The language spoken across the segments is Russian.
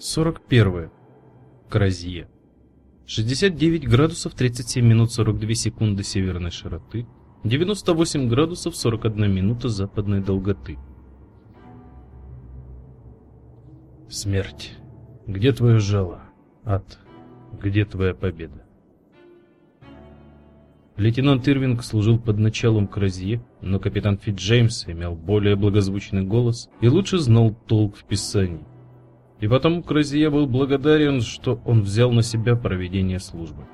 41. Кразье. 69 градусов 37 минут 42 секунды северной широты, 98 градусов 41 минута западной долготы. Смерть. Где твое жало? Ад. Где твоя победа? Лейтенант Ирвинг служил под началом Кразье, но капитан Фитджеймс имел более благозвучный голос и лучше знал толк в писании. И потому Кразия был благодарен, что он взял на себя проведение службы.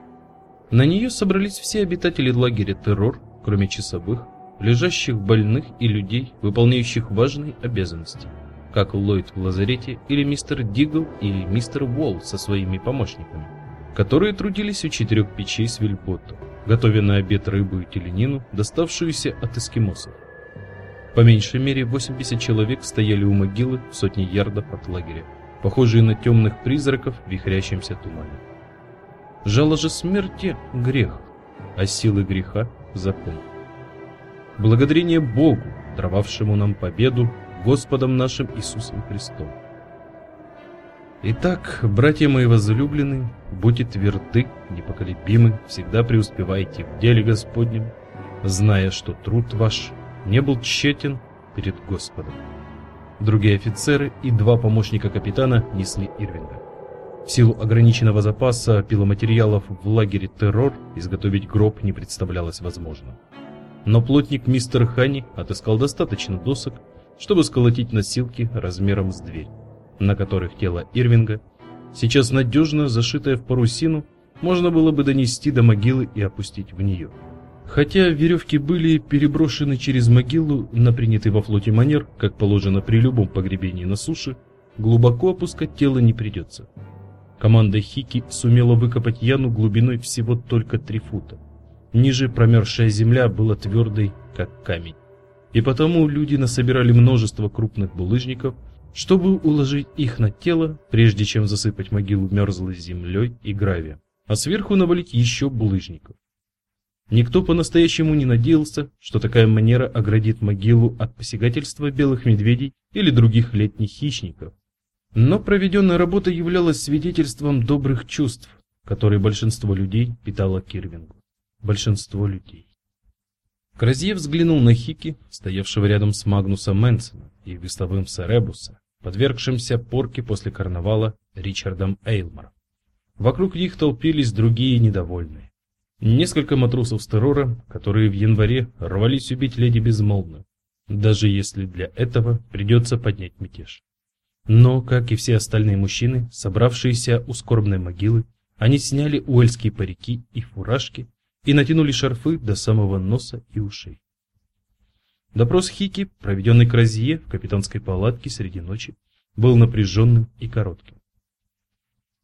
На нее собрались все обитатели лагеря Террор, кроме часовых, лежащих больных и людей, выполняющих важные обязанности, как Ллойд в лазарете или мистер Дигл или мистер Уолл со своими помощниками, которые трудились у четырех печей с вельботом, готовя на обед рыбу и теленину, доставшуюся от эскимосов. По меньшей мере 80 человек стояли у могилы в сотне ярдов от лагеря похожие на темных призраков в вихрящемся тумане. Жало же смерти — грех, а силы греха — закон. Благодарение Богу, даровавшему нам победу Господом нашим Иисусом Христом. Итак, братья мои возлюбленные, будьте тверды, непоколебимы, всегда преуспевайте в деле Господнем, зная, что труд ваш не был тщетен перед Господом. Другие офицеры и два помощника капитана несли Ирвинга. В силу ограниченного запаса пиломатериалов в лагере Террор изготовить гроб не представлялось возможным. Но плотник мистер Хани отыскал достаточно досок, чтобы сколотить носилки размером с дверь, на которых тело Ирвинга, сейчас надежно зашитое в парусину, можно было бы донести до могилы и опустить в нее. Хотя веревки были переброшены через могилу на принятый во флоте манер, как положено при любом погребении на суше, глубоко опускать тело не придется. Команда Хики сумела выкопать яму глубиной всего только 3 фута. Ниже промерзшая земля была твердой, как камень. И потому люди насобирали множество крупных булыжников, чтобы уложить их на тело, прежде чем засыпать могилу мерзлой землей и гравием, а сверху навалить еще булыжников. Никто по-настоящему не надеялся, что такая манера оградит могилу от посягательства белых медведей или других летних хищников. Но проведенная работа являлась свидетельством добрых чувств, которые большинство людей питало к Ирвингу. Большинство людей. Кразье взглянул на Хики, стоявшего рядом с Магнусом Мэнсоном и вестовым Саребуса, подвергшимся порке после карнавала Ричардом Эйлмором. Вокруг них толпились другие недовольные. Несколько матросов с террора, которые в январе рвались убить леди Безмолвную, даже если для этого придется поднять мятеж. Но, как и все остальные мужчины, собравшиеся у скорбной могилы, они сняли уэльские парики и фуражки и натянули шарфы до самого носа и ушей. Допрос Хики, проведенный Кразье в капитанской палатке среди ночи, был напряженным и коротким.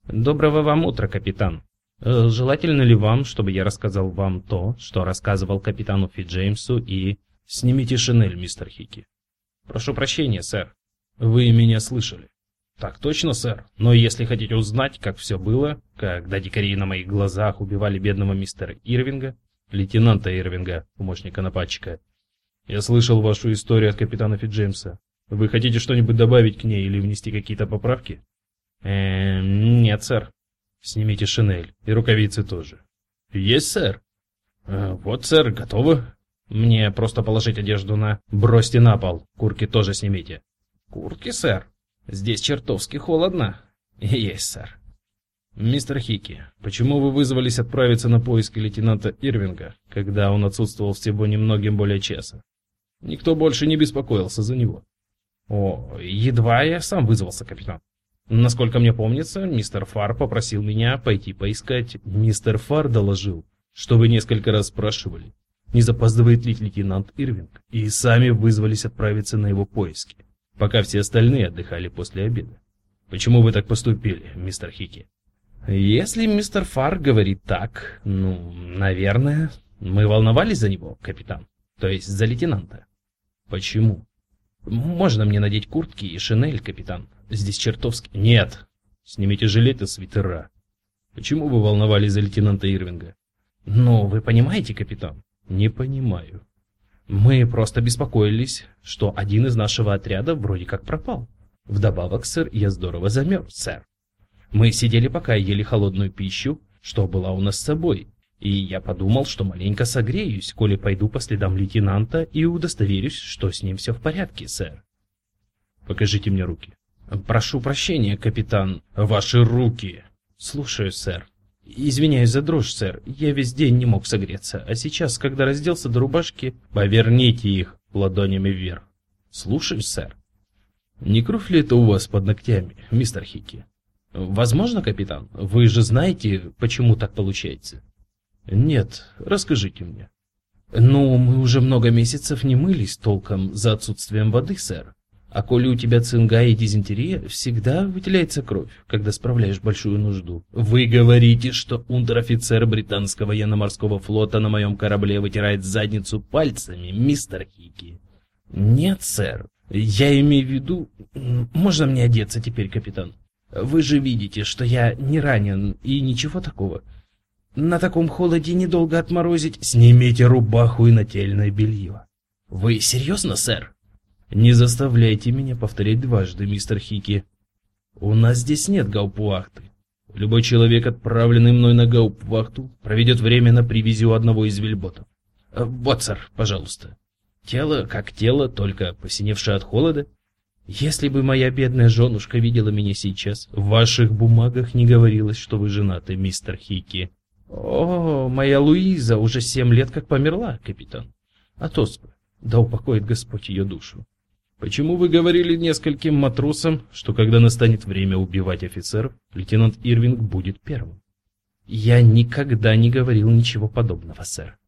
«Доброго вам утра, капитан», желательно ли вам, чтобы я рассказал вам то, что рассказывал капитану Фиджеймсу и... Снимите шинель, мистер Хики. Прошу прощения, сэр. Вы меня слышали? Так точно, сэр. Но если хотите узнать, как все было, когда дикари на моих глазах убивали бедного мистера Ирвинга, лейтенанта Ирвинга, помощника нападчика, я слышал вашу историю от капитана Фиджеймса. Вы хотите что-нибудь добавить к ней или внести какие-то поправки? Э, нет, сэр. Снимите шинель и рукавицы тоже. Есть, сэр. Э, вот, сэр, готовы. Мне просто положить одежду на... Бросьте на пол. Курки тоже снимите. Куртки, сэр. Здесь чертовски холодно. Есть, сэр. Мистер Хики, почему вы вызвались отправиться на поиски лейтенанта Ирвинга, когда он отсутствовал всего немногим более часа? Никто больше не беспокоился за него. О, едва я сам вызвался, капитан. Насколько мне помнится, мистер Фар попросил меня пойти поискать. Мистер Фар доложил, что вы несколько раз спрашивали, не запаздывает ли лейтенант Ирвинг, и сами вызвались отправиться на его поиски, пока все остальные отдыхали после обеда. Почему вы так поступили, мистер Хики? Если мистер Фар говорит так, ну, наверное, мы волновались за него, капитан, то есть за лейтенанта. Почему? Можно мне надеть куртки и шинель, капитан? Здесь чертовски... Нет. Снимите жилет и свитера. Почему вы волновались за лейтенанта Ирвинга? Ну, вы понимаете, капитан? Не понимаю. Мы просто беспокоились, что один из нашего отряда вроде как пропал. Вдобавок, сэр, я здорово замерз, сэр. Мы сидели пока ели холодную пищу, что была у нас с собой, и я подумал, что маленько согреюсь, коли пойду по следам лейтенанта и удостоверюсь, что с ним все в порядке, сэр. Покажите мне руки. Прошу прощения, капитан. Ваши руки. Слушаю, сэр. Извиняюсь за дрожь, сэр. Я весь день не мог согреться, а сейчас, когда разделся до рубашки, поверните их ладонями вверх. Слушаюсь, сэр. Не кровь ли это у вас под ногтями, мистер Хики? Возможно, капитан. Вы же знаете, почему так получается. Нет, расскажите мне. Ну, мы уже много месяцев не мылись толком за отсутствием воды, сэр. А коли у тебя цинга и дизентерия, всегда выделяется кровь, когда справляешь большую нужду. Вы говорите, что унтер-офицер британского военно-морского флота на моем корабле вытирает задницу пальцами, мистер Хики? Нет, сэр. Я имею в виду... Можно мне одеться теперь, капитан? Вы же видите, что я не ранен и ничего такого. На таком холоде недолго отморозить. Снимите рубаху и нательное белье. Вы серьезно, сэр? Не заставляйте меня повторять дважды, мистер Хики. У нас здесь нет гаупвахты. Любой человек, отправленный мной на гаупвахту, проведет время на привязи у одного из вельботов. Э, вот, сэр, пожалуйста. Тело как тело, только посиневшее от холода. Если бы моя бедная женушка видела меня сейчас, в ваших бумагах не говорилось, что вы женаты, мистер Хики. О, моя Луиза уже семь лет как померла, капитан. От оспы. Да упокоит Господь ее душу. Почему вы говорили нескольким матросам, что когда настанет время убивать офицеров, лейтенант Ирвинг будет первым? Я никогда не говорил ничего подобного, сэр.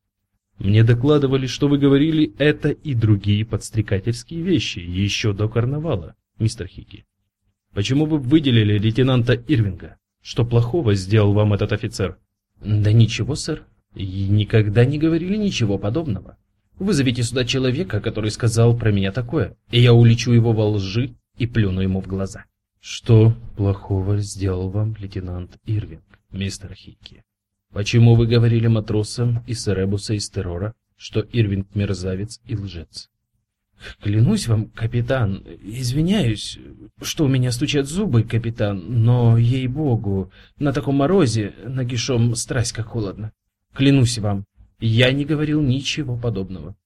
Мне докладывали, что вы говорили это и другие подстрекательские вещи еще до карнавала, мистер Хики. Почему вы выделили лейтенанта Ирвинга? Что плохого сделал вам этот офицер? Да ничего, сэр. И никогда не говорили ничего подобного. Вызовите сюда человека, который сказал про меня такое, и я уличу его во лжи и плюну ему в глаза. Что плохого сделал вам лейтенант Ирвинг, мистер Хикки? Почему вы говорили матросам из Эребуса из террора, что Ирвинг мерзавец и лжец? Клянусь вам, капитан, извиняюсь, что у меня стучат зубы, капитан, но, ей-богу, на таком морозе нагишом страсть как холодно. Клянусь вам, я не говорил ничего подобного.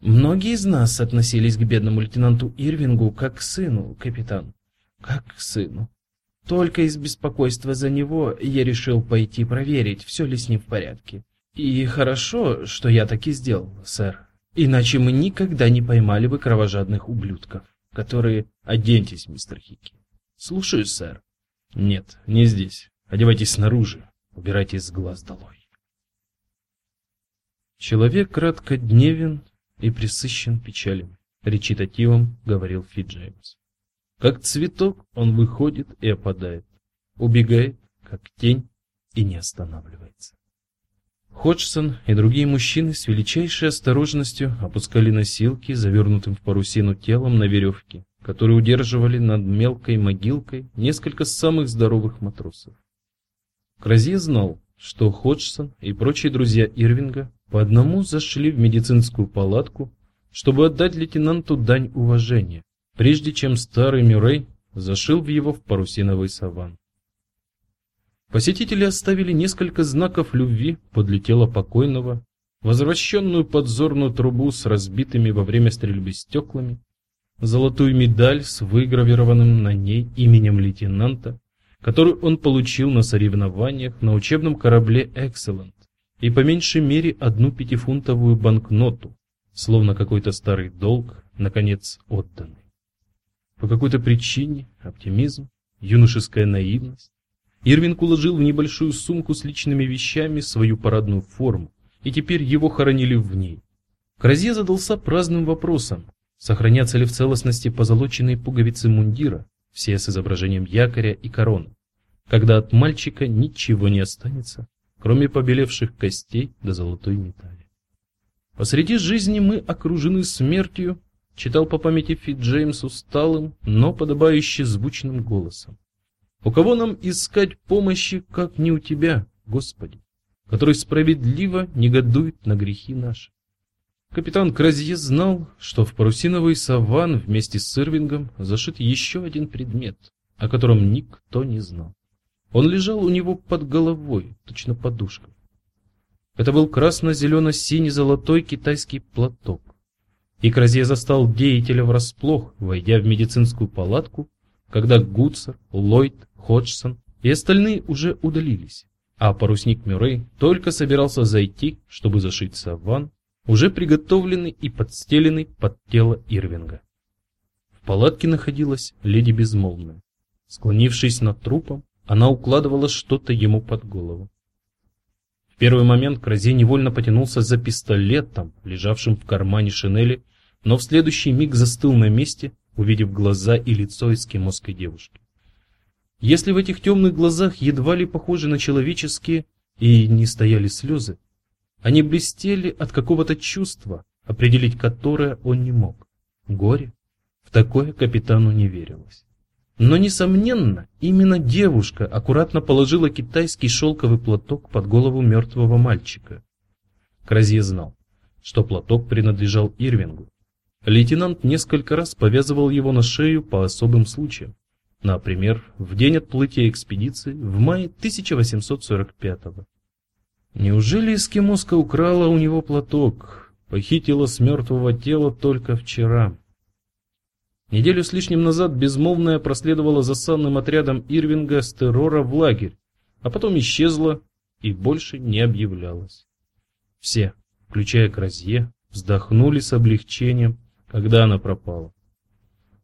Многие из нас относились к бедному лейтенанту Ирвингу как к сыну, капитан. Как к сыну. Только из беспокойства за него я решил пойти проверить, все ли с ним в порядке. И хорошо, что я так и сделал, сэр. Иначе мы никогда не поймали бы кровожадных ублюдков, которые... Оденьтесь, мистер Хики. Слушаюсь, сэр. Нет, не здесь. Одевайтесь снаружи. Убирайтесь с глаз долой. Человек краткодневен и присыщен печалями, речитативом говорил Фи Джеймс. Как цветок он выходит и опадает, убегает, как тень, и не останавливается. Ходжсон и другие мужчины с величайшей осторожностью опускали носилки, завернутым в парусину телом на веревке, которые удерживали над мелкой могилкой несколько самых здоровых матросов. Кразье знал, что Ходжсон и прочие друзья Ирвинга по одному зашли в медицинскую палатку, чтобы отдать лейтенанту дань уважения, прежде чем старый Мюррей зашил в его в парусиновый саван. Посетители оставили несколько знаков любви подле тела покойного, возвращенную подзорную трубу с разбитыми во время стрельбы стеклами, золотую медаль с выгравированным на ней именем лейтенанта, которую он получил на соревнованиях на учебном корабле Excellent, и по меньшей мере одну пятифунтовую банкноту, словно какой-то старый долг, наконец отданный. По какой-то причине оптимизм, юношеская наивность. Ирвинг уложил в небольшую сумку с личными вещами свою парадную форму, и теперь его хоронили в ней. Кразье задался праздным вопросом, сохранятся ли в целостности позолоченные пуговицы мундира, все с изображением якоря и короны, когда от мальчика ничего не останется, кроме побелевших костей до золотой медали. Посреди жизни мы окружены смертью, читал по памяти Фит Джеймс усталым, но подобающе звучным голосом. У кого нам искать помощи, как не у тебя, Господи, который справедливо негодует на грехи наши? Капитан Кразье знал, что в парусиновый саван вместе с Ирвингом зашит еще один предмет, о котором никто не знал. Он лежал у него под головой, точно подушка. Это был красно-зелено-синий-золотой китайский платок. И Кразье застал деятеля врасплох, войдя в медицинскую палатку, когда Гудсер, Ллойд, Ходжсон и остальные уже удалились, а парусник Мюррей только собирался зайти, чтобы зашить саван, уже приготовленный и подстеленный под тело Ирвинга. В палатке находилась леди Безмолвная. Склонившись над трупом, она укладывала что-то ему под голову. В первый момент Кразе невольно потянулся за пистолетом, лежавшим в кармане шинели, но в следующий миг застыл на месте, увидев глаза и лицо эскимосской девушки. Если в этих темных глазах едва ли похожи на человеческие и не стояли слезы, они блестели от какого-то чувства, определить которое он не мог. Горе. В такое капитану не верилось. Но, несомненно, именно девушка аккуратно положила китайский шелковый платок под голову мертвого мальчика. Кразье знал, что платок принадлежал Ирвингу. Лейтенант несколько раз повязывал его на шею по особым случаям. Например, в день отплытия экспедиции в мае 1845 -го. Неужели эскимоска украла у него платок, похитила с мертвого тела только вчера? Неделю с лишним назад безмолвная проследовала за санным отрядом Ирвинга с террора в лагерь, а потом исчезла и больше не объявлялась. Все, включая Кразье, вздохнули с облегчением, когда она пропала.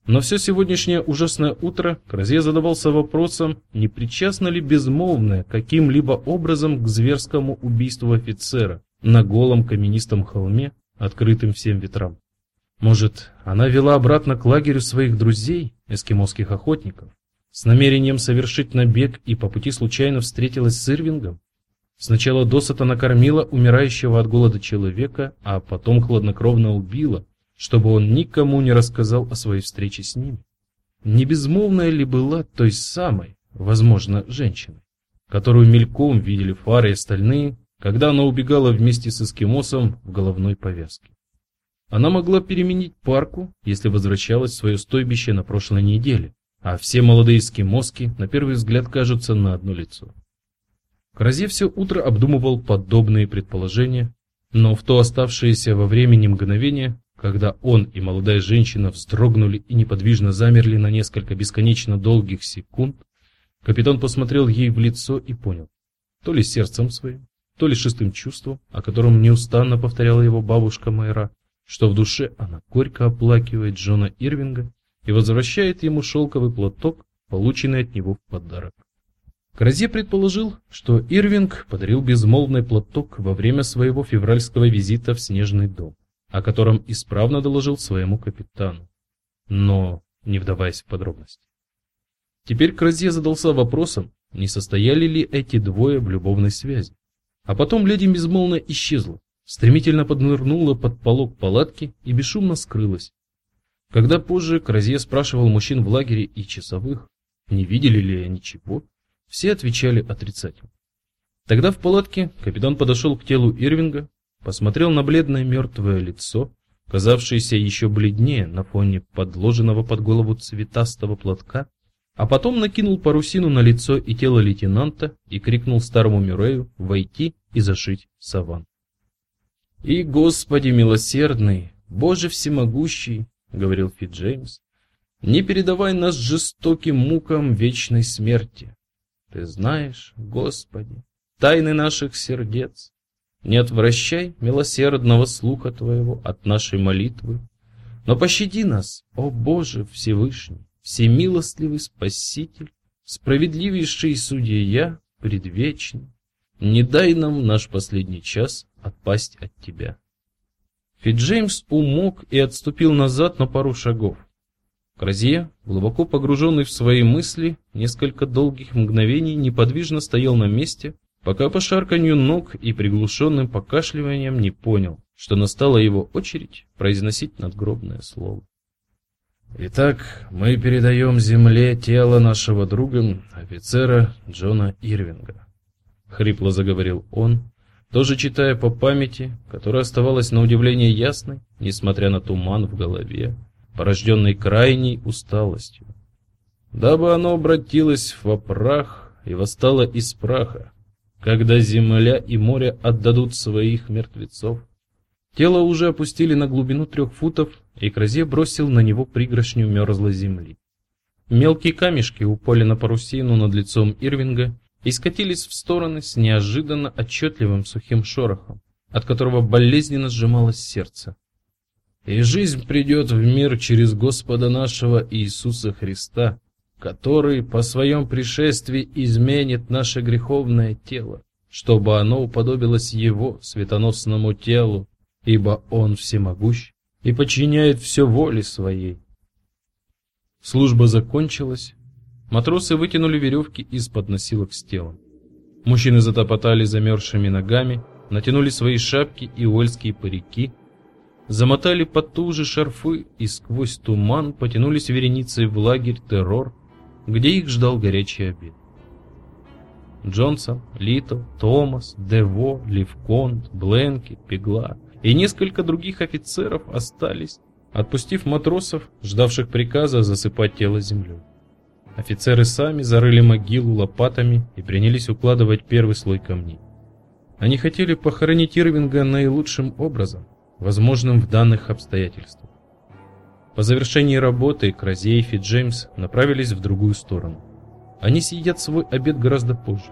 Но все сегодняшнее ужасное утро Кразье задавался вопросом, не причастна ли безмолвная каким-либо образом к зверскому убийству офицера на голом каменистом холме, открытым всем ветрам. Может, она вела обратно к лагерю своих друзей, эскимосских охотников, с намерением совершить набег и по пути случайно встретилась с Ирвингом? Сначала досыта накормила умирающего от голода человека, а потом хладнокровно убила, чтобы он никому не рассказал о своей встрече с ними. Не безмолвная ли была той самой, возможно, женщиной, которую мельком видели Фары и остальные, когда она убегала вместе с эскимосом в головной повязке? Она могла переменить парку, если возвращалась в свое стойбище на прошлой неделе, а все молодые эскимоски на первый взгляд кажутся на одно лицо. Кразе все утро обдумывал подобные предположения, но в то оставшееся во времени мгновение, когда он и молодая женщина вздрогнули и неподвижно замерли на несколько бесконечно долгих секунд, капитан посмотрел ей в лицо и понял, то ли сердцем своим, то ли шестым чувством, о котором неустанно повторяла его бабушка Майра, что в душе она горько оплакивает Джона Ирвинга и возвращает ему шелковый платок, полученный от него в подарок. Кразе предположил, что Ирвинг подарил безмолвный платок во время своего февральского визита в снежный дом, о котором исправно доложил своему капитану, но не вдаваясь в подробности. Теперь Кразе задался вопросом, не состояли ли эти двое в любовной связи. А потом леди безмолвно исчезла, стремительно поднырнула под полог палатки и бесшумно скрылась. Когда позже Кразье спрашивал мужчин в лагере и часовых, не видели ли они чего, все отвечали отрицательно. Тогда в палатке капитан подошел к телу Ирвинга, посмотрел на бледное мертвое лицо, казавшееся еще бледнее на фоне подложенного под голову цветастого платка, а потом накинул парусину на лицо и тело лейтенанта и крикнул старому Мюррею войти и зашить саван. И, Господи милосердный, Боже всемогущий, говорил Фит Джеймс, не передавай нас жестоким мукам вечной смерти. Ты знаешь, Господи, тайны наших сердец. Не отвращай милосердного слуха твоего от нашей молитвы, но пощади нас, о Боже Всевышний, всемилостливый Спаситель, справедливейший судья, предвечный. Не дай нам наш последний час отпасть от тебя. Фитджеймс умолк и отступил назад на пару шагов. Кразье, глубоко погруженный в свои мысли, несколько долгих мгновений неподвижно стоял на месте, пока по шарканью ног и приглушенным покашливанием не понял, что настала его очередь произносить надгробное слово. Итак, мы передаем земле тело нашего друга, офицера Джона Ирвинга, хрипло заговорил он, тоже читая по памяти, которая оставалась на удивление ясной, несмотря на туман в голове, порожденный крайней усталостью. Дабы оно обратилось в прах, и восстала из праха, когда земля и море отдадут своих мертвецов. Тело уже опустили на глубину трех футов, и Кразе бросил на него пригоршню мерзлой земли. Мелкие камешки упали на парусину над лицом Ирвинга и скатились в стороны с неожиданно отчетливым сухим шорохом, от которого болезненно сжималось сердце. И жизнь придет в мир через Господа нашего Иисуса Христа, который по своем пришествии изменит наше греховное тело, чтобы оно уподобилось его светоносному телу, ибо он всемогущ и подчиняет все воле своей. Служба закончилась. Матросы вытянули веревки из-под носилок с телом. Мужчины затопотали замерзшими ногами, натянули свои шапки и уэльские парики, замотали потуже шарфы и сквозь туман потянулись вереницей в лагерь террор, где их ждал горячий обед. Джонсон, Литл, Томас, Дево, Ливконт, Бленки, Пегла и несколько других офицеров остались, отпустив матросов, ждавших приказа засыпать тело землей. Офицеры сами зарыли могилу лопатами и принялись укладывать первый слой камней. Они хотели похоронить Ирвинга наилучшим образом, возможным в данных обстоятельствах. По завершении работы Кразеев и Джеймс направились в другую сторону. Они съедят свой обед гораздо позже.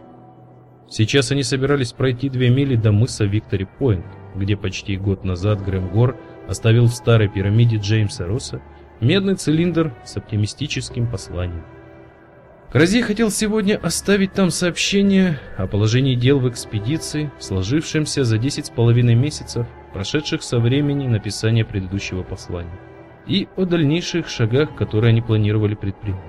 Сейчас они собирались пройти две мили до мыса Виктори Пойнт, где почти год назад Грэм Гор оставил в старой пирамиде Джеймса Росса медный цилиндр с оптимистическим посланием. Крази хотел сегодня оставить там сообщение о положении дел в экспедиции, сложившемся за десять с половиной месяцев, прошедших со времени написания предыдущего послания, и о дальнейших шагах, которые они планировали предпринять.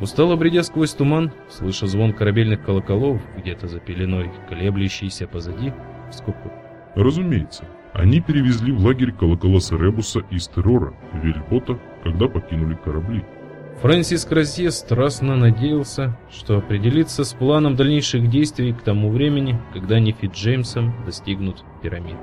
Устало бредя сквозь туман, слыша звон корабельных колоколов где-то за пеленой, колеблющийся позади, в скобку. Разумеется, они перевезли в лагерь колокола Серебуса из террора в вельботах, когда покинули корабли. Фрэнсис Кразье страстно надеялся, что определится с планом дальнейших действий к тому времени, когда они Фит Джеймсом достигнут пирамиды.